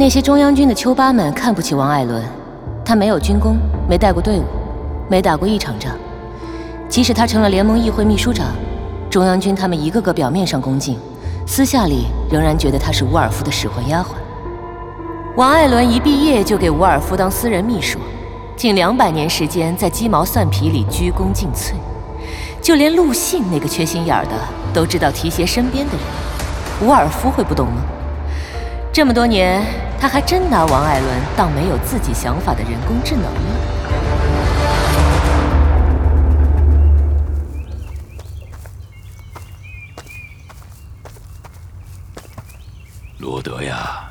那些中央军的丘巴们看不起王艾伦，他没有军功，没带过队伍，没打过一场仗。即使他成了联盟议会秘书长，中央军他们一个个表面上恭敬，私下里仍然觉得他是伍尔夫的使唤丫鬟。王艾伦一毕业就给伍尔夫当私人秘书，近两百年时间在鸡毛蒜皮里鞠躬尽瘁，就连陆信那个缺心眼儿的都知道提携身边的人，伍尔夫会不懂吗？这么多年。他还真拿王爱伦当没有自己想法的人工智能了。罗德呀，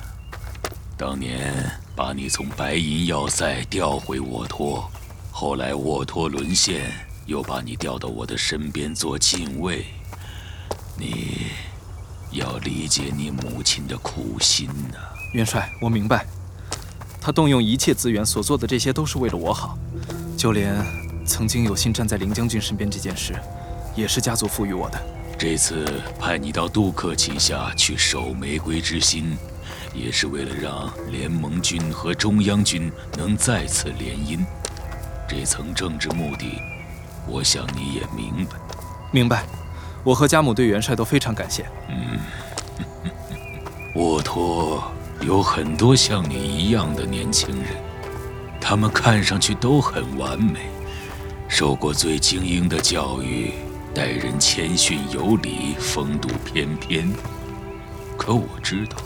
当年把你从白银要塞调回沃托，后来沃托沦陷，又把你调到我的身边做禁卫，你要理解你母亲的苦心呐。元帅，我明白，他动用一切资源所做的这些都是为了我好，就连曾经有幸站在林将军身边这件事，也是家族赋予我的。这次派你到杜克旗下去守玫瑰之心，也是为了让联盟军和中央军能再次联姻。这层政治目的，我想你也明白。明白，我和家母对元帅都非常感谢。嗯，沃托。有很多像你一样的年轻人，他们看上去都很完美，受过最精英的教育，待人谦逊有礼，风度翩翩。可我知道，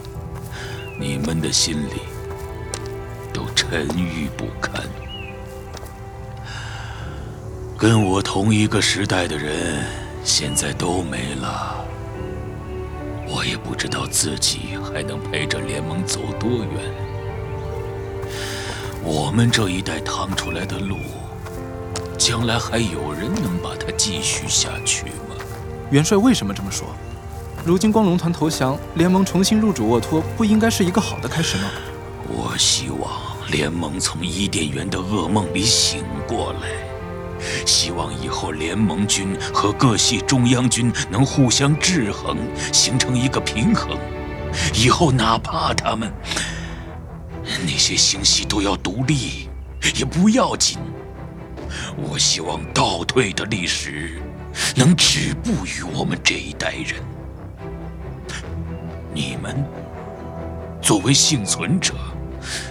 你们的心里都沉郁不堪。跟我同一个时代的人，现在都没了。我也不知道自己还能陪着联盟走多远。我们这一代趟出来的路，将来还有人能把它继续下去吗？元帅为什么这么说？如今光荣团投降，联盟重新入主沃托，不应该是一个好的开始吗？我希望联盟从伊甸园的噩梦里醒过来。希望以后联盟军和各系中央军能互相制衡，形成一个平衡。以后哪怕他们那些星系都要独立，也不要紧。我希望倒退的历史能止步于我们这一代人。你们作为幸存者，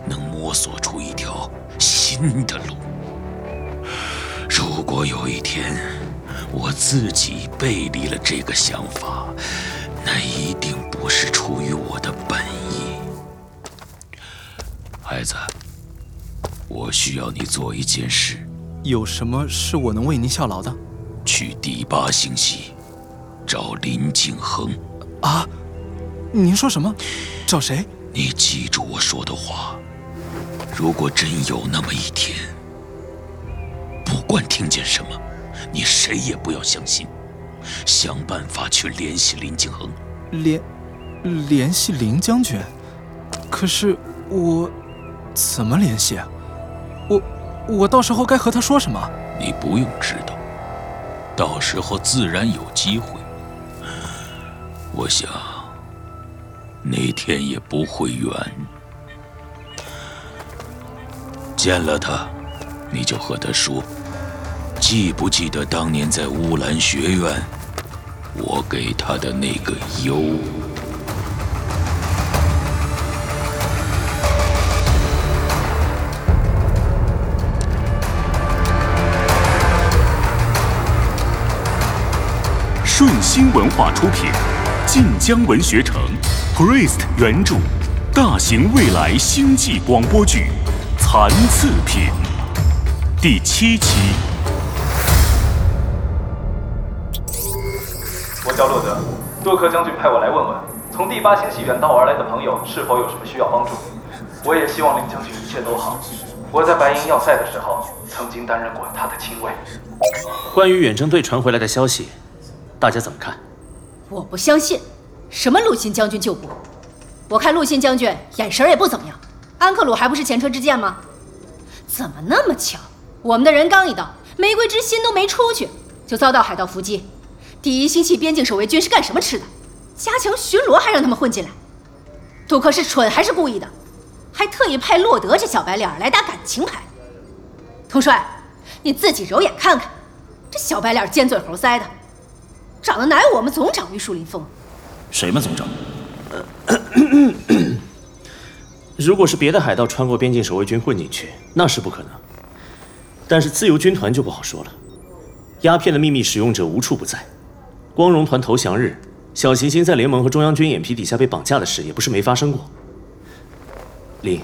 能摸索出一条新的路。如果有一天我自己背离了这个想法，那一定不是出于我的本意。孩子，我需要你做一件事。有什么是我能为您效劳的？去第八星系找林景恒。啊？您说什么？找谁？你记住我说的话。如果真有那么一天，不管听见什么，你谁也不要相信，想办法去联系林敬恒。联，联系林将军？可是我怎么联系啊？我我到时候该和他说什么？你不用知道，到时候自然有机会。我想那天也不会远。见了他，你就和他说。记不记得当年在乌兰学院，我给他的那个优？顺心文化出品，晋江文学城，Priest 原著，大型未来星际广播剧《残次品》第七期。肖洛德，洛克将军派我来问问，从第八星系远道而来的朋友是否有什么需要帮助。我也希望林将军一切都好。我在白银要塞的时候，曾经担任过他的亲卫。关于远征队传回来的消息，大家怎么看？我不相信，什么陆逊将军救补？我看陆逊将军眼神也不怎么样。安克鲁还不是前车之鉴吗？怎么那么巧？我们的人刚一到，玫瑰之心都没出去，就遭到海盗伏击。第一星系边境守卫军是干什么吃的？加强巡逻还让他们混进来？杜克是蠢还是故意的？还特意派洛德这小白脸来打感情牌。统帅，你自己揉眼看看，这小白脸尖嘴猴腮的，长得哪有我们总长玉树临风？谁们总长？如果是别的海盗穿过边境守卫军混进去，那是不可能。但是自由军团就不好说了，鸦片的秘密使用者无处不在。光荣团投降日，小行星在联盟和中央军眼皮底下被绑架的事，也不是没发生过。林，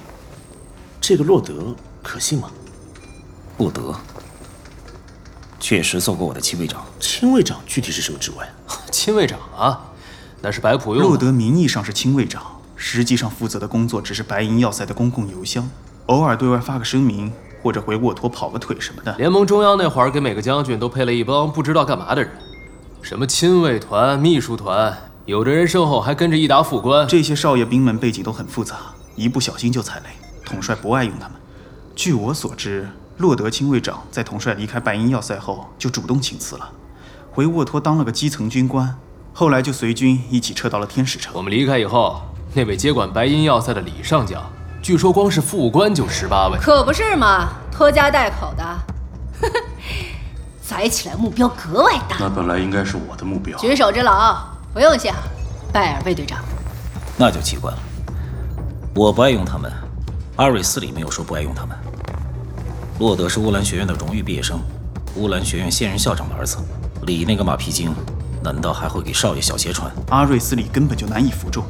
这个洛德可信吗？洛德确实做过我的亲卫长。亲卫长具体是什么职位？亲卫长啊，那是白普用的。洛德名义上是亲卫长，实际上负责的工作只是白银要塞的公共邮箱，偶尔对外发个声明，或者回沃托跑个腿什么的。联盟中央那会儿给每个将军都配了一帮不知道干嘛的人，什么亲卫团、秘书团，有的人身后还跟着一打副官。这些少爷兵们背景都很复杂，一不小心就踩雷。统帅不爱用他们。据我所知，洛德亲卫长在统帅离开白银要塞后就主动请辞了，回沃托当了个基层军官，后来就随军一起撤到了天使城。我们离开以后，那位接管白银要塞的李上将，据说光是副官就十八位。可不是嘛，拖家带口的，呵呵，宰起来目标格外大。那本来应该是我的目标。举手之劳，不用谢，拜尔卫队长。那就奇怪了，我不爱用他们，阿瑞斯里没有说不爱用他们。洛德是乌兰学院的荣誉毕业生，乌兰学院现任校长的儿子。李那个马屁精，难道还会给少爷小鞋穿？阿瑞斯里根本就难以服众。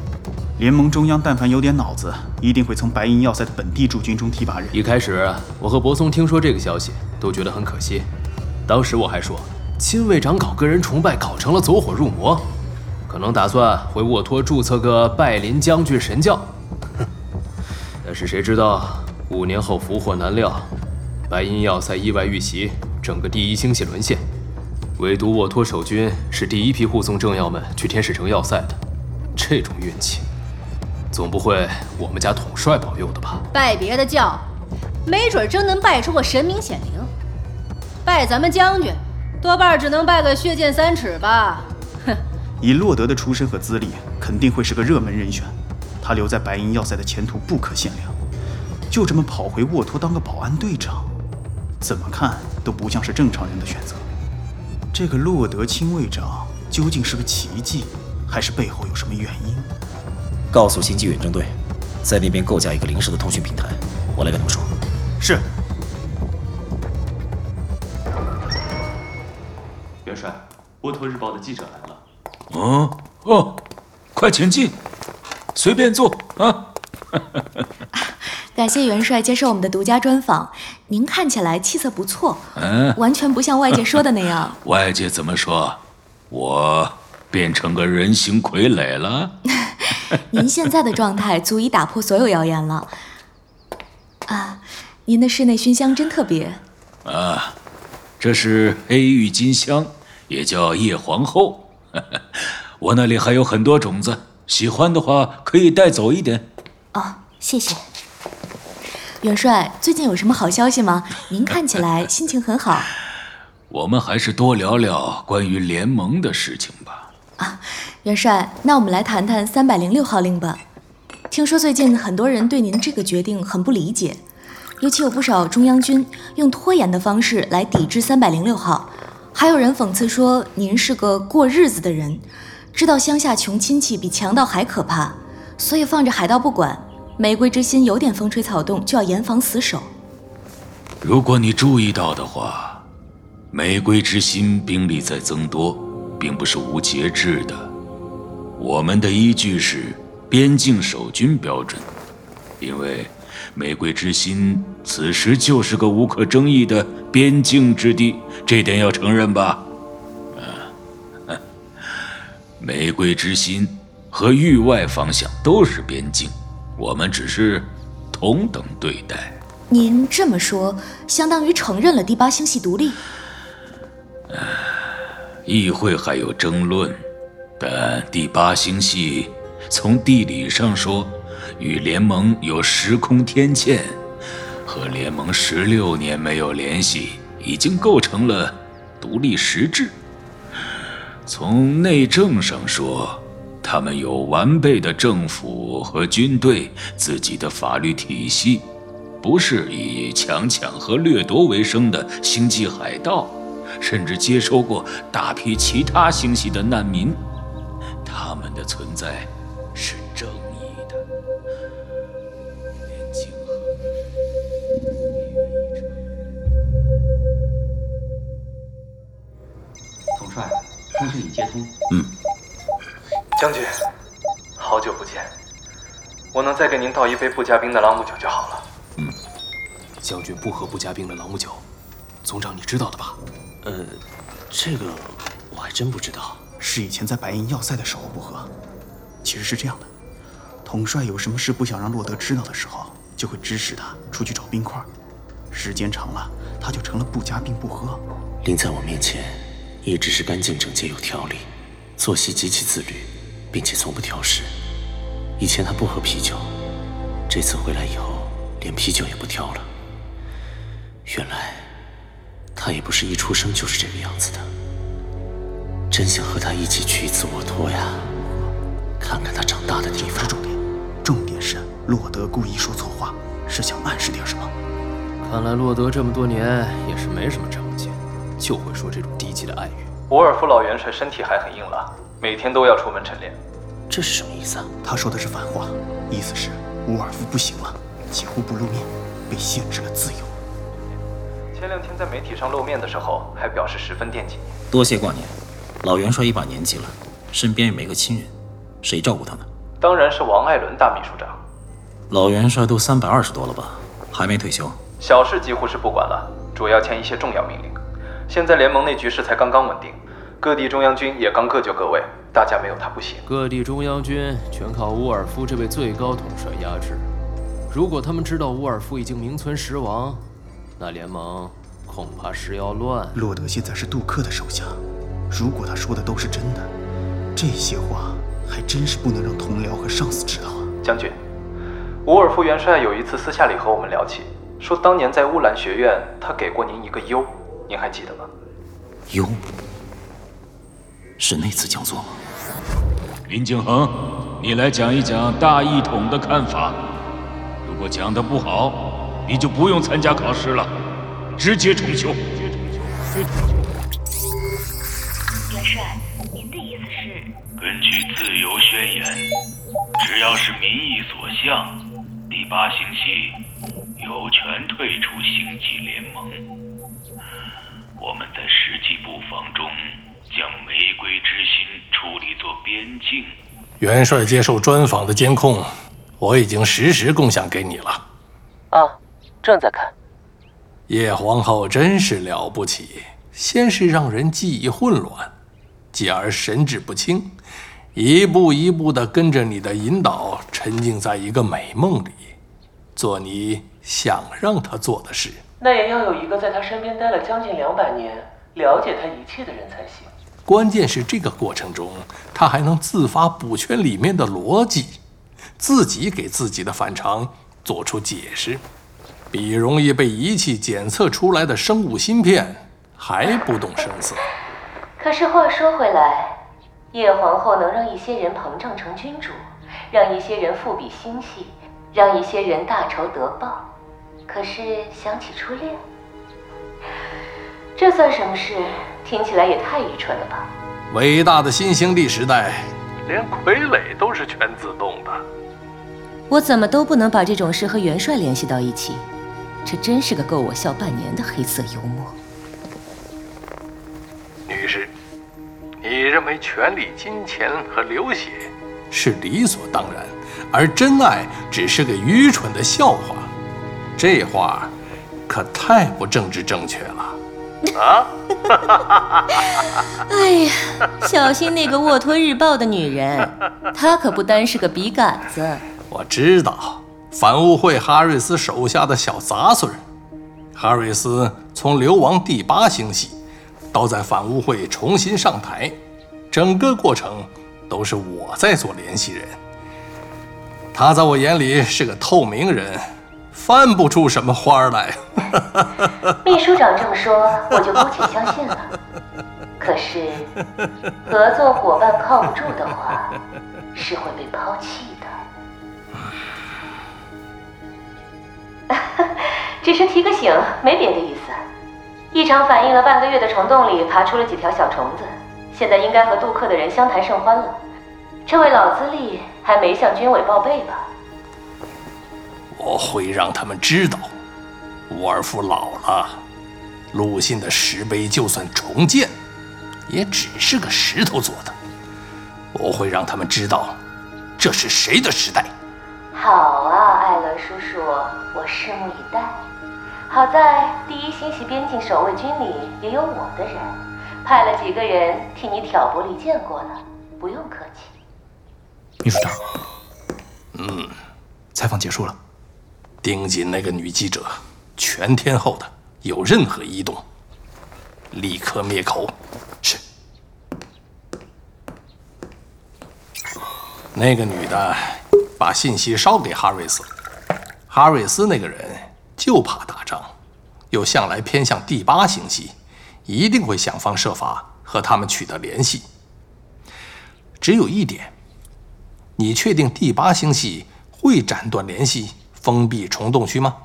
联盟中央但凡有点脑子，一定会从白银要塞的本地驻军中提拔人。一开始，我和博松听说这个消息，都觉得很可惜。当时我还说，亲卫长搞个人崇拜，搞成了走火入魔，可能打算回沃托注册个拜林将军神教。哼！但是谁知道，五年后福祸难料，白银要塞意外遇袭，整个第一星系沦陷，唯独沃托守军是第一批护送政要们去天使城要塞的。这种运气，总不会我们家统帅保佑的吧？拜别的教，没准真能拜出个神明显灵。拜咱们将军，多半只能拜个血溅三尺吧。哼！以洛德的出身和资历，肯定会是个热门人选。他留在白银要塞的前途不可限量。就这么跑回沃托当个保安队长，怎么看都不像是正常人的选择。这个洛德亲卫长究竟是个奇迹，还是背后有什么原因？告诉星际远征队，在那边构架一个临时的通讯平台，我来跟他们说。是。帅，沃托日报的记者来了。哦哦，快请进，随便坐啊。感谢元帅接受我们的独家专访，您看起来气色不错，嗯，完全不像外界说的那样。外界怎么说？我变成个人形傀儡了？您现在的状态足以打破所有谣言了。啊，您的室内熏香真特别。啊，这是黑郁金香，也叫叶皇后。我那里还有很多种子，喜欢的话可以带走一点。哦，谢谢。元帅，最近有什么好消息吗？您看起来心情很好。我们还是多聊聊关于联盟的事情吧。啊，元帅，那我们来谈谈三百零六号令吧。听说最近很多人对您这个决定很不理解，尤其有不少中央军用拖延的方式来抵制三百零六号，还有人讽刺说您是个过日子的人，知道乡下穷亲戚比强盗还可怕，所以放着海盗不管。玫瑰之心有点风吹草动，就要严防死守。如果你注意到的话，玫瑰之心兵力在增多，并不是无节制的。我们的依据是边境守军标准，因为玫瑰之心此时就是个无可争议的边境之地，这点要承认吧？啊，玫瑰之心和域外方向都是边境。我们只是同等对待。您这么说，相当于承认了第八星系独立。议会还有争论，但第八星系从地理上说，与联盟有时空天堑，和联盟十六年没有联系，已经构成了独立实质。从内政上说，他们有完备的政府和军队，自己的法律体系，不是以强抢和掠夺为生的星际海盗，甚至接收过大批其他星系的难民。他们的存在通讯已接通。嗯，将军，好久不见，我能再给您倒一杯不加冰的朗姆酒就好了。嗯将军不喝不加冰的朗姆酒，总长你知道的吧？呃，这个我还真不知道。是以前在白银要塞的时候不喝。其实是这样的，统帅有什么事不想让洛德知道的时候，就会指使他出去找冰块。时间长了，他就成了不加冰不喝。临在我面前一直是干净整洁有条理，作息极其自律，并且从不挑食。以前他不喝啤酒，这次回来以后连啤酒也不挑了。原来他也不是一出生就是这个样子的。真想和他一起去一次沃托呀，看看他长大的地方。不是重点，重点是洛德故意说错话，是想暗示点什么？看来洛德这么多年也是没什么长进，就会说这种低级的暗语。沃尔夫老元帅身体还很硬朗，每天都要出门晨练。这是什么意思啊？他说的是反话，意思是沃尔夫不行了，几乎不露面，被限制了自由。前两天在媒体上露面的时候，还表示十分惦记你。多谢挂念。老元帅一把年纪了，身边也没个亲人，谁照顾他呢？当然是王艾伦大秘书长。老元帅都三百二十多了吧，还没退休？小事几乎是不管了，主要签一些重要命令。现在联盟内局势才刚刚稳定，各地中央军也刚各就各位，大家没有他不行。各地中央军全靠乌尔夫这位最高统帅压制。如果他们知道乌尔夫已经名存实亡，那联盟恐怕是要乱。洛德现在是杜克的手下，如果他说的都是真的，这些话还真是不能让同僚和上司知道啊。将军，伍尔夫元帅有一次私下里和我们聊起，说当年在乌兰学院，他给过您一个优，您还记得吗？优，是那次讲座吗？林景恒，你来讲一讲大一统的看法。如果讲得不好，你就不用参加考试了，直接重修。元帅，您的意思是？根据自由宣言，只要是民意所向，第八星系有权退出星际联盟。我们在实际布防中将玫瑰之心处理作边境。元帅接受专访的监控，我已经实时共享给你了。啊，正在看。叶皇后真是了不起，先是让人记忆混乱，继而神志不清，一步一步地跟着你的引导，沉浸在一个美梦里，做你想让他做的事。那也要有一个在他身边待了将近两百年，了解他一切的人才行。关键是这个过程中，他还能自发补全里面的逻辑，自己给自己的反常做出解释，比容易被仪器检测出来的生物芯片还不动声色。可是话说回来，叶皇后能让一些人膨胀成君主，让一些人复比心系，让一些人大仇得报。可是想起初恋，这算什么事？听起来也太愚蠢了吧！伟大的新星力时代，连傀儡都是全自动的。我怎么都不能把这种事和元帅联系到一起，这真是个够我笑半年的黑色幽默。女士，你认为权力、金钱和流血是理所当然，而真爱只是个愚蠢的笑话。这话可太不政治正确了。啊！哎呀，小心那个《沃托日报》的女人，她可不单是个笔杆子。我知道，反误会哈瑞斯手下的小杂碎。哈瑞斯从流亡第八星系，到在反误会重新上台，整个过程都是我在做联系人。他在我眼里是个透明人。翻不出什么花来。秘书长这么说，我就姑且相信了。可是，合作伙伴靠不住的话，是会被抛弃的。只是提个醒，没别的意思。异常反应了半个月的虫洞里爬出了几条小虫子，现在应该和杜克的人相谈甚欢了。这位老资历还没向军委报备吧？我会让他们知道，沃尔夫老了，鲁信的石碑就算重建，也只是个石头做的。我会让他们知道，这是谁的时代。好啊，艾伦叔叔，我拭目以待。好在第一星系边境守卫军里也有我的人，派了几个人替你挑拨离间过了，不用客气。秘书长，嗯，采访结束了。盯紧那个女记者，全天候的，有任何异动，立刻灭口。是。那个女的把信息捎给哈瑞斯，哈瑞斯那个人就怕打仗，又向来偏向第八星系，一定会想方设法和他们取得联系。只有一点，你确定第八星系会斩断联系？封闭虫洞区吗？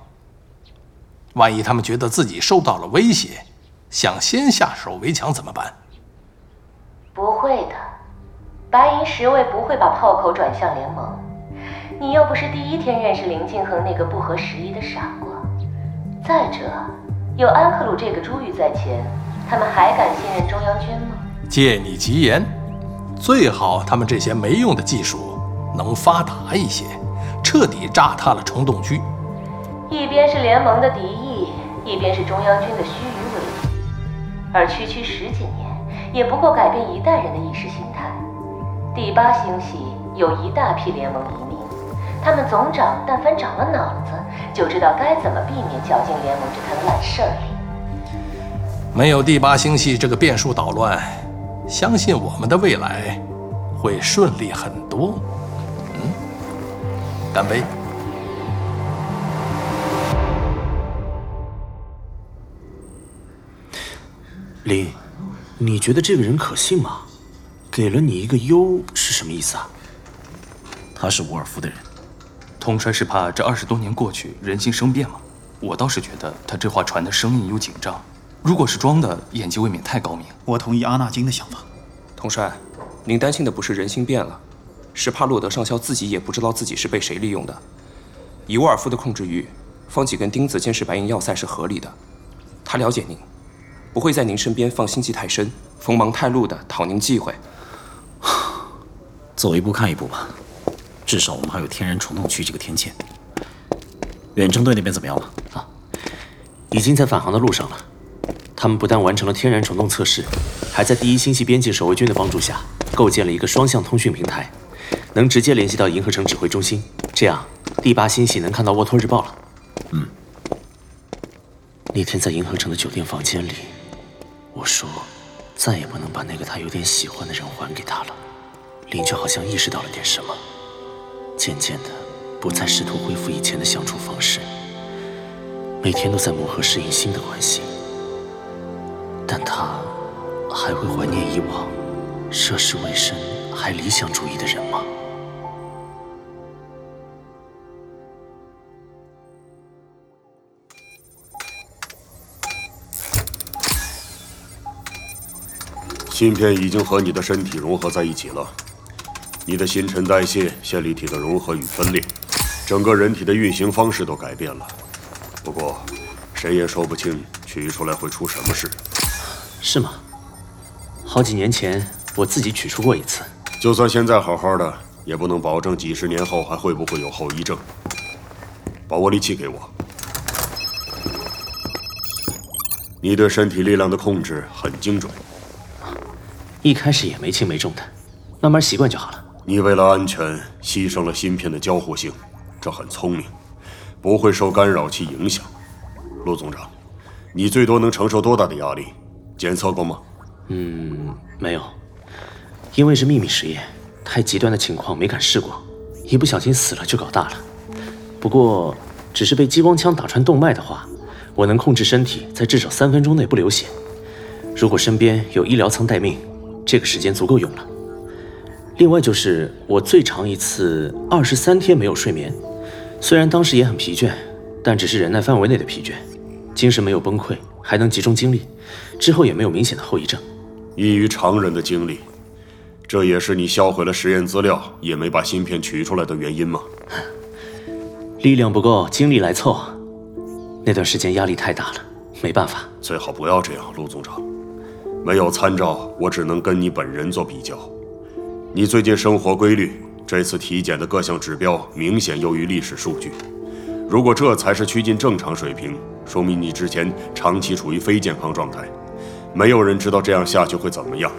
万一他们觉得自己受到了威胁，想先下手为强怎么办？不会的，白银十卫不会把炮口转向联盟。你又不是第一天认识林敬恒那个不合时宜的傻瓜。再者，有安克鲁这个珠玉在前，他们还敢信任中央军吗？借你吉言，最好他们这些没用的技术能发达一些。彻底炸塌了虫洞区，一边是联盟的敌意，一边是中央军的虚与委蛇，而区区十几年，也不过改变一代人的意识形态。第八星系有一大批联盟移民，他们总长但凡长了脑子，就知道该怎么避免搅进联盟这摊烂事儿里。没有第八星系这个变数捣乱，相信我们的未来会顺利很多。干杯，林，你觉得这个人可信吗？给了你一个优是什么意思啊？他是沃尔夫的人，统帅是怕这二十多年过去人心生变吗？我倒是觉得他这话传的生硬又紧张，如果是装的，演技未免太高明。我同意阿纳金的想法，统帅，您担心的不是人心变了。是怕洛德上校自己也不知道自己是被谁利用的。以沃尔夫的控制欲，放几根钉子监视白银要塞是合理的。他了解您，不会在您身边放心机太深、锋芒太露的讨您忌讳。走一步看一步吧，至少我们还有天然虫洞区这个天堑。远征队那边怎么样了？啊，已经在返航的路上了。他们不但完成了天然虫洞测试，还在第一星系边境守卫军的帮助下，构建了一个双向通讯平台。能直接联系到银河城指挥中心，这样第八星系能看到沃托日报了。嗯。那天在银河城的酒店房间里，我说再也不能把那个他有点喜欢的人还给他了。林就好像意识到了点什么，渐渐的不再试图恢复以前的相处方式，每天都在磨合适应新的关系。但他还会怀念以往涉世未深还理想主义的人吗？芯片已经和你的身体融合在一起了，你的新陈代谢、线粒体的融合与分裂，整个人体的运行方式都改变了。不过，谁也说不清取出来会出什么事。是吗？好几年前我自己取出过一次。就算现在好好的，也不能保证几十年后还会不会有后遗症。把握力器给我。你对身体力量的控制很精准。一开始也没轻没重的，慢慢习惯就好了。你为了安全牺牲了芯片的交互性，这很聪明，不会受干扰器影响。陆总长，你最多能承受多大的压力？检测过吗？嗯，没有，因为是秘密实验，太极端的情况没敢试过，一不小心死了就搞大了。不过，只是被激光枪打穿动脉的话，我能控制身体在至少三分钟内不流血。如果身边有医疗舱待命。这个时间足够用了。另外就是我最长一次二十三天没有睡眠，虽然当时也很疲倦，但只是忍耐范围内的疲倦，精神没有崩溃，还能集中精力，之后也没有明显的后遗症。异于常人的经历，这也是你销毁了实验资料也没把芯片取出来的原因吗？力量不够，精力来凑。那段时间压力太大了，没办法。最好不要这样，陆总长。没有参照，我只能跟你本人做比较。你最近生活规律，这次体检的各项指标明显优于历史数据。如果这才是趋近正常水平，说明你之前长期处于非健康状态。没有人知道这样下去会怎么样。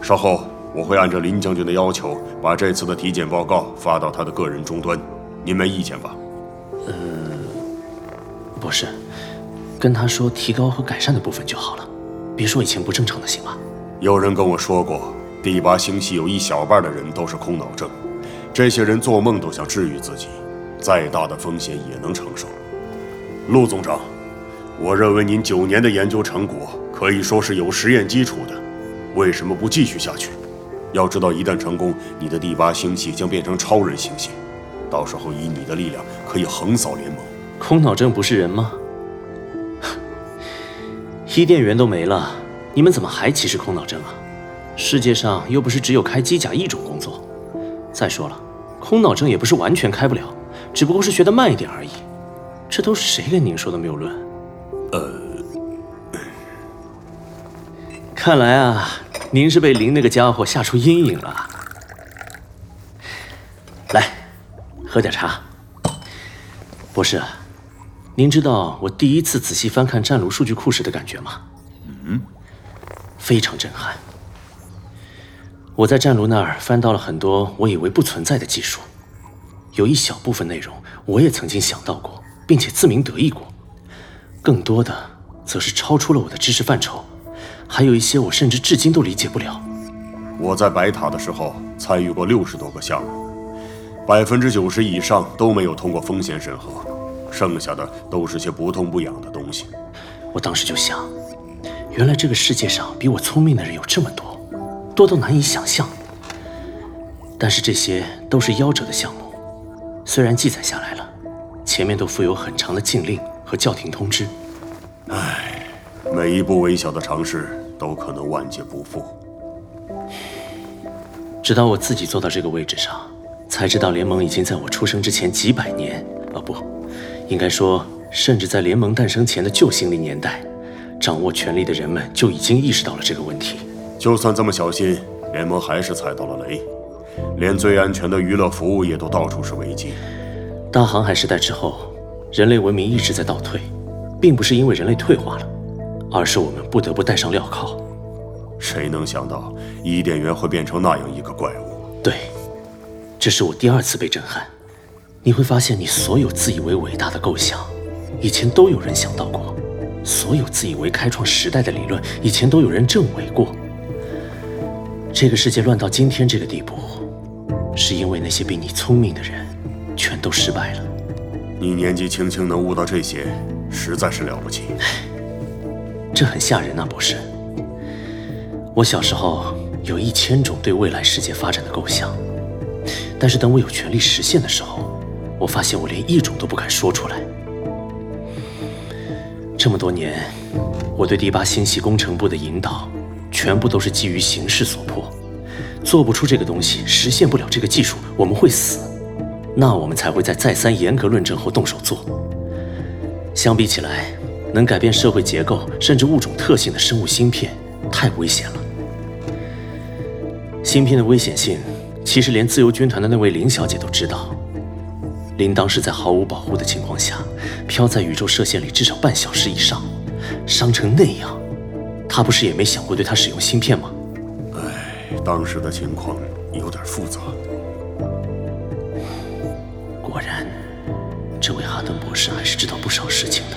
稍后我会按照林将军的要求，把这次的体检报告发到他的个人终端。您没意见吧？呃，不是，跟他说提高和改善的部分就好了，别说以前不正常的，行吗？有人跟我说过。第八星系有一小半的人都是空脑症，这些人做梦都想治愈自己，再大的风险也能承受。陆总长，我认为您九年的研究成果可以说是有实验基础的，为什么不继续下去？要知道，一旦成功，你的第八星系将变成超人星系，到时候以你的力量可以横扫联盟。空脑症不是人吗？伊甸园都没了，你们怎么还歧视空脑症啊？世界上又不是只有开机甲一种工作。再说了，空脑症也不是完全开不了，只不过是学得慢一点而已。这都是谁跟您说的谬论？呃，看来啊，您是被林那个家伙吓出阴影了。来，喝点茶。博士，您知道我第一次仔细翻看战卢数据库时的感觉吗？嗯，非常震撼。我在战卢那儿翻到了很多我以为不存在的技术，有一小部分内容我也曾经想到过，并且自鸣得意过，更多的则是超出了我的知识范畴，还有一些我甚至至今都理解不了。我在白塔的时候参与过六十多个项目，百分之九十以上都没有通过风险审核，剩下的都是些不痛不痒的东西。我当时就想，原来这个世界上比我聪明的人有这么多。多到难以想象，但是这些都是夭折的项目，虽然记载下来了，前面都附有很长的禁令和叫停通知。唉，每一步微小的尝试都可能万劫不复。直到我自己坐到这个位置上，才知道联盟已经在我出生之前几百年，啊不，应该说，甚至在联盟诞生前的旧星力年代，掌握权力的人们就已经意识到了这个问题。就算这么小心，联盟还是踩到了雷，连最安全的娱乐服务业都到处是危机。大航海时代之后，人类文明一直在倒退，并不是因为人类退化了，而是我们不得不戴上镣铐。谁能想到伊甸园会变成那样一个怪物？对，这是我第二次被震撼。你会发现，你所有自以为伟大的构想，以前都有人想到过；所有自以为开创时代的理论，以前都有人证伪过。这个世界乱到今天这个地步，是因为那些比你聪明的人全都失败了。你年纪轻轻能悟到这些，实在是了不起。这很吓人啊，博士。我小时候有一千种对未来世界发展的构想，但是等我有权利实现的时候，我发现我连一种都不敢说出来。这么多年，我对第八星系工程部的引导。全部都是基于形势所迫，做不出这个东西，实现不了这个技术，我们会死。那我们才会在再三严格论证后动手做。相比起来，能改变社会结构甚至物种特性的生物芯片太危险了。芯片的危险性，其实连自由军团的那位林小姐都知道。林当时在毫无保护的情况下，飘在宇宙射线里至少半小时以上，伤成那样。他不是也没想过对他使用芯片吗？唉，当时的情况有点复杂。果然，这位哈登博士还是知道不少事情的。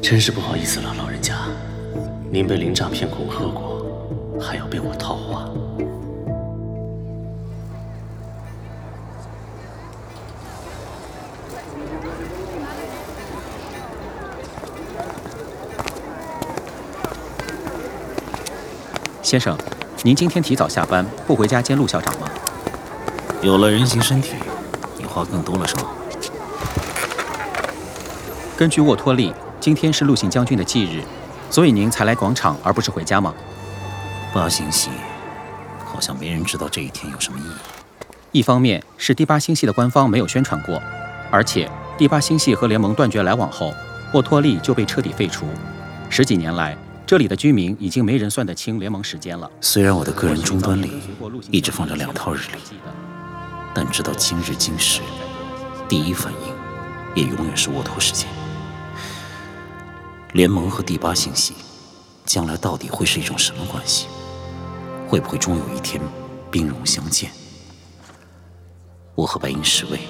真是不好意思了，老人家，您被林诈骗恐吓过，还要被我套话。先生，您今天提早下班，不回家见陆校长吗？有了人形身体，你话更多了是吗？根据沃托利，今天是陆行将军的忌日，所以您才来广场，而不是回家吗？八星系，好像没人知道这一天有什么意义。一方面是第八星系的官方没有宣传过，而且第八星系和联盟断绝来往后，沃托利就被彻底废除。十几年来，这里的居民已经没人算得清联盟时间了。虽然我的个人终端里一直放着两套日历，但直到今日今时，第一反应也永远是沃托时间。联盟和第八星系将来到底会是一种什么关系？会不会终有一天兵戎相见？我和白银侍卫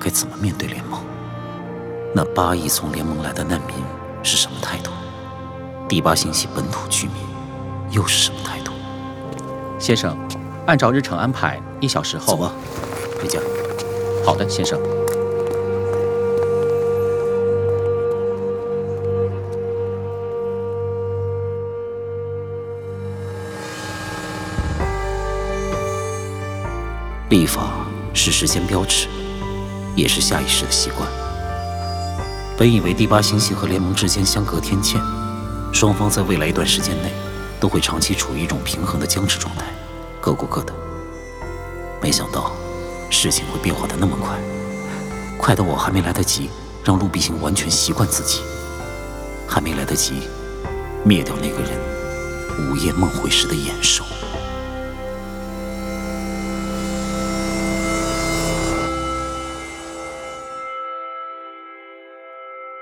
该怎么面对联盟？那八亿从联盟来的难民是什么态度？第八星系本土居民又是什么态度？先生，按照日程安排，一小时后。走吧，回家。好的，先生。立法是时间标尺，也是下意识的习惯。本以为第八星系和联盟之间相隔天堑，双方在未来一段时间内都会长期处于一种平衡的僵持状态，各顾各的。没想到事情会变化的那么快，快到我还没来得及让陆必行完全习惯自己，还没来得及灭掉那个人午夜梦回时的眼熟。